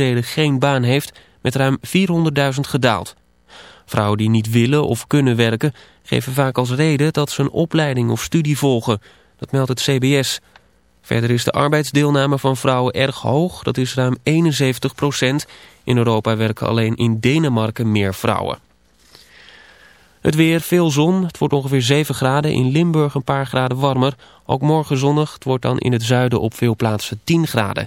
reden geen baan heeft met ruim 400.000 gedaald. Vrouwen die niet willen of kunnen werken geven vaak als reden dat ze een opleiding of studie volgen. Dat meldt het CBS. Verder is de arbeidsdeelname van vrouwen erg hoog, dat is ruim 71 procent. In Europa werken alleen in Denemarken meer vrouwen. Het weer, veel zon. Het wordt ongeveer 7 graden. In Limburg een paar graden warmer. Ook morgen zonnig. Het wordt dan in het zuiden op veel plaatsen 10 graden.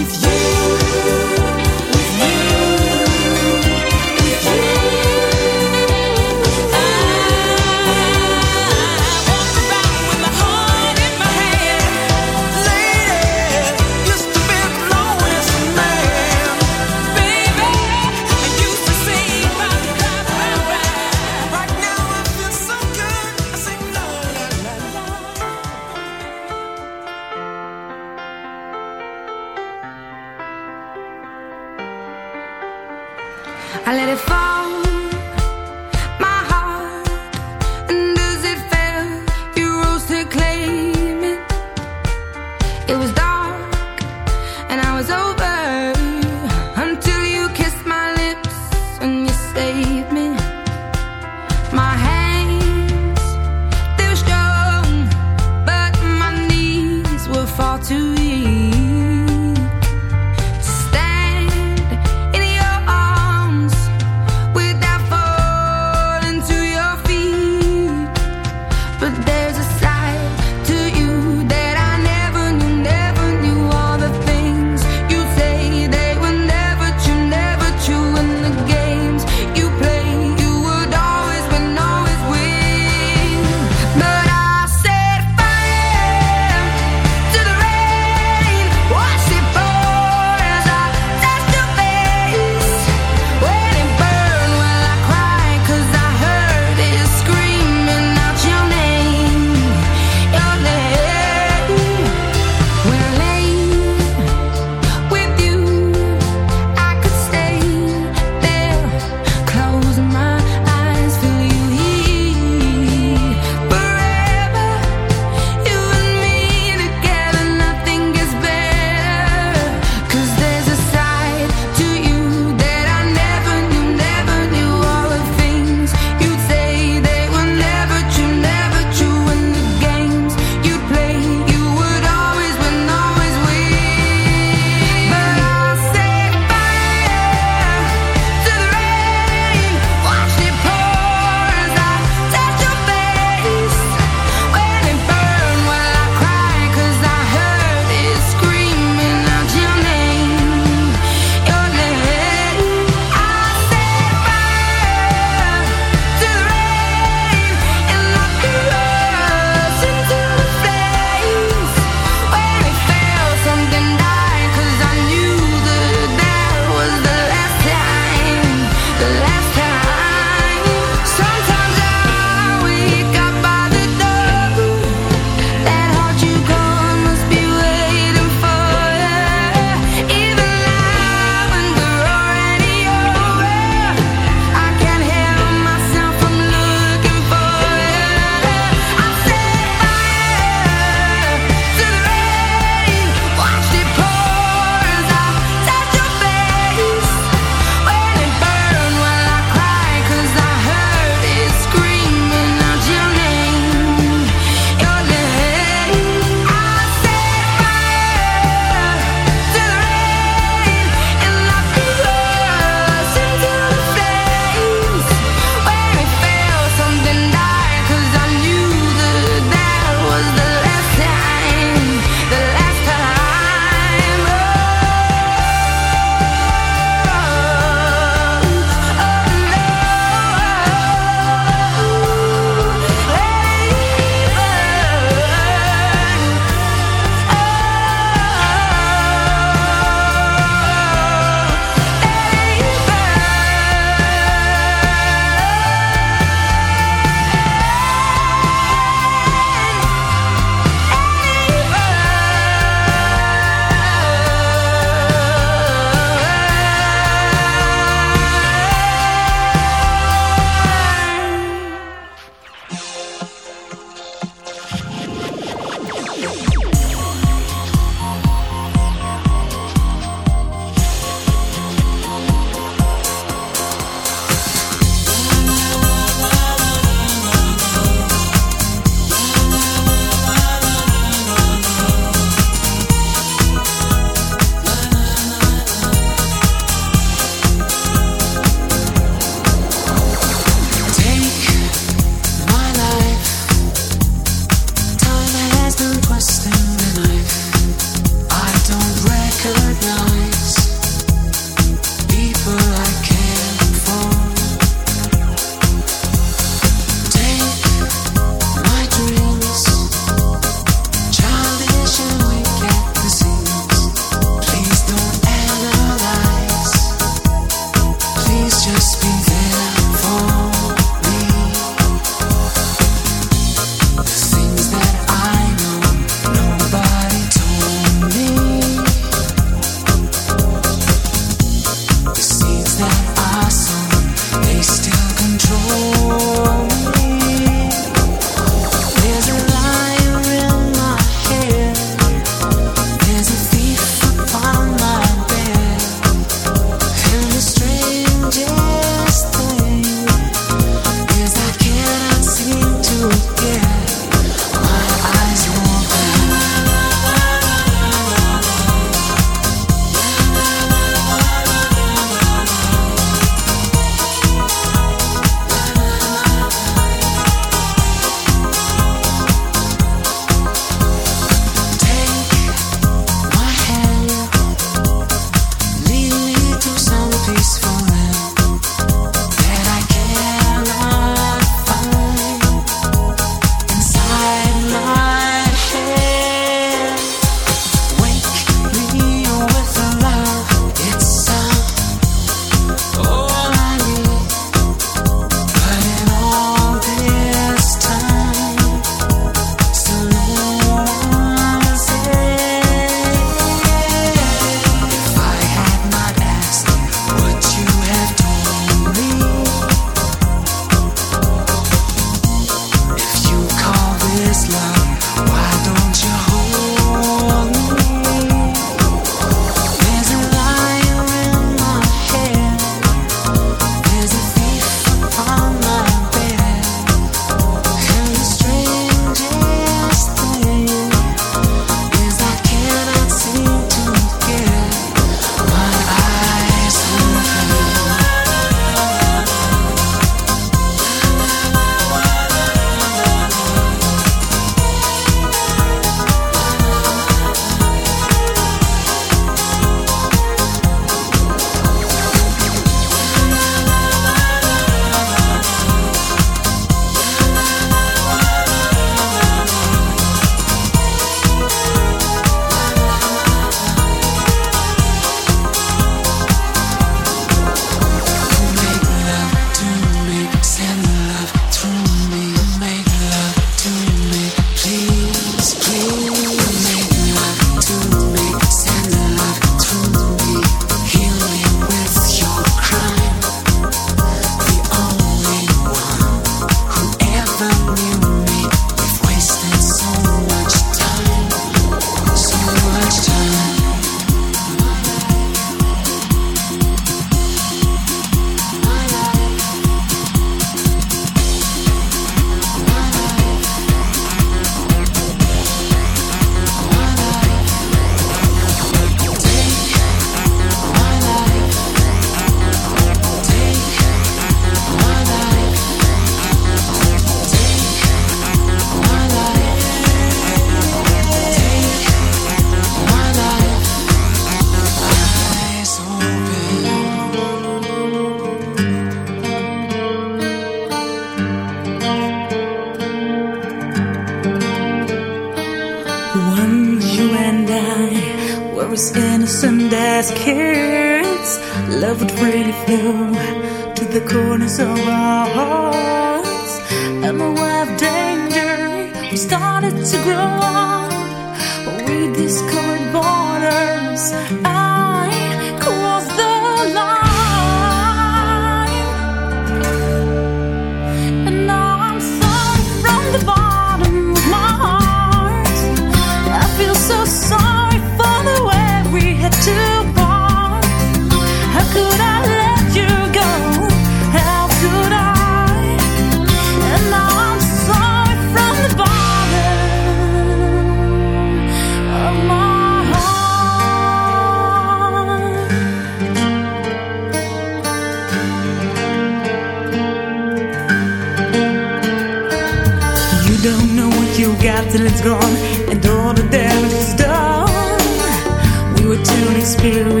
here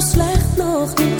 slecht nog niet.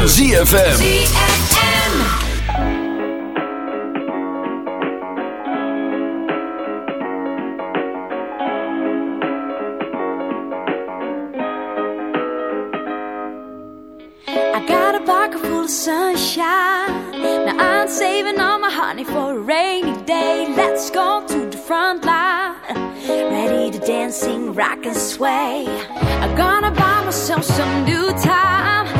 van ZFM. ZFM. I got a pocket full of sunshine. Now I'm saving all my honey for a rainy day. Let's go to the front line. Ready to dance, sing, rock and sway. I'm gonna buy myself some new time.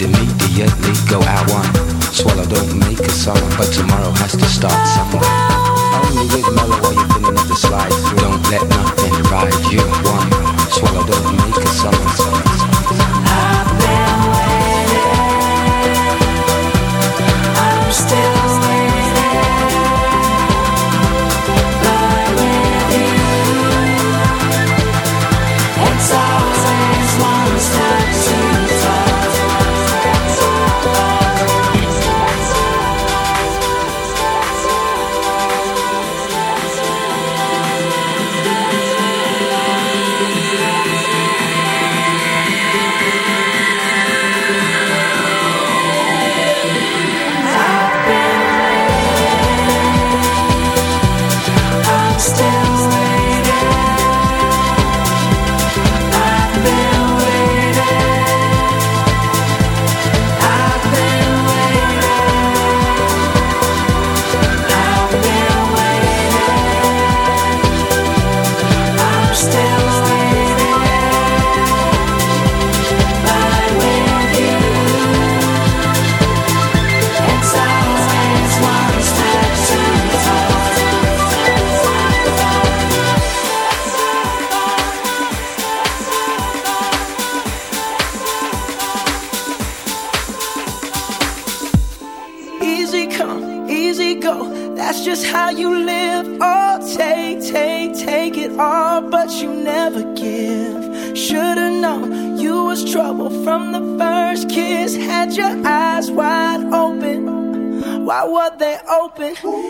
mind immediately go out one. Swallow don't make a summer, but tomorrow has to start somewhere. Only with mellow while you're feeling at the slide through. Don't let nothing ride you one. Swallow don't make a summer. summer, summer. open.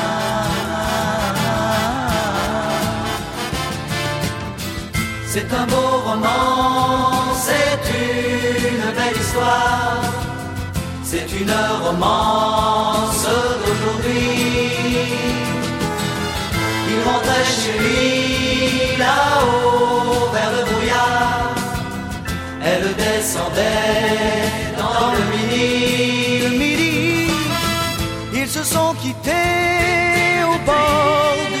C'est un beau roman, c'est une belle histoire, c'est une romance d'aujourd'hui. Il rentrait chez lui là-haut vers le brouillard, elle descendait dans le midi. Le midi, ils se sont quittés au bord du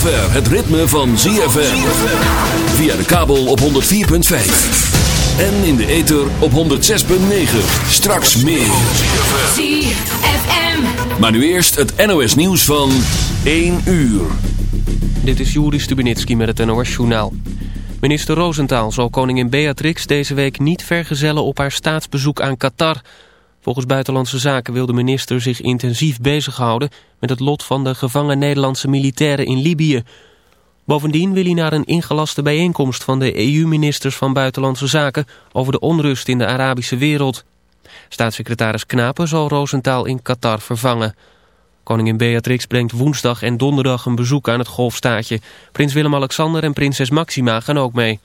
zover het ritme van ZFM. Via de kabel op 104.5. En in de ether op 106.9. Straks meer. ZFM. Maar nu eerst het NOS nieuws van 1 uur. Dit is Juri Stubenitski met het NOS-journaal. Minister Rosenthal zal koningin Beatrix deze week niet vergezellen op haar staatsbezoek aan Qatar. Volgens Buitenlandse Zaken wil de minister zich intensief bezighouden met het lot van de gevangen Nederlandse militairen in Libië. Bovendien wil hij naar een ingelaste bijeenkomst van de EU-ministers van Buitenlandse Zaken over de onrust in de Arabische wereld. Staatssecretaris Knapen zal Rosenthal in Qatar vervangen. Koningin Beatrix brengt woensdag en donderdag een bezoek aan het golfstaatje. Prins Willem-Alexander en prinses Maxima gaan ook mee.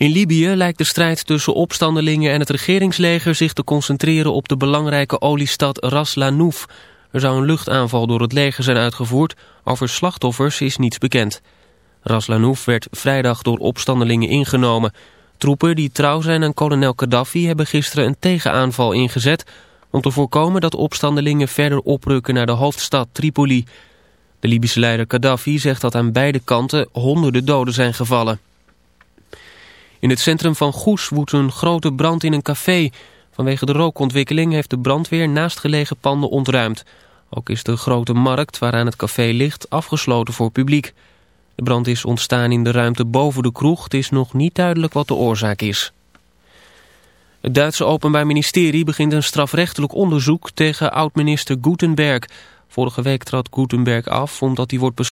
In Libië lijkt de strijd tussen opstandelingen en het regeringsleger zich te concentreren op de belangrijke oliestad Ras Lanouf. Er zou een luchtaanval door het leger zijn uitgevoerd. Over slachtoffers is niets bekend. Ras Lanouf werd vrijdag door opstandelingen ingenomen. Troepen die trouw zijn aan kolonel Gaddafi hebben gisteren een tegenaanval ingezet... om te voorkomen dat opstandelingen verder oprukken naar de hoofdstad Tripoli. De Libische leider Gaddafi zegt dat aan beide kanten honderden doden zijn gevallen. In het centrum van Goes woedt een grote brand in een café. Vanwege de rookontwikkeling heeft de brandweer naastgelegen panden ontruimd. Ook is de grote markt waaraan het café ligt afgesloten voor publiek. De brand is ontstaan in de ruimte boven de kroeg. Het is nog niet duidelijk wat de oorzaak is. Het Duitse Openbaar Ministerie begint een strafrechtelijk onderzoek tegen oud-minister Gutenberg. Vorige week trad Gutenberg af omdat hij wordt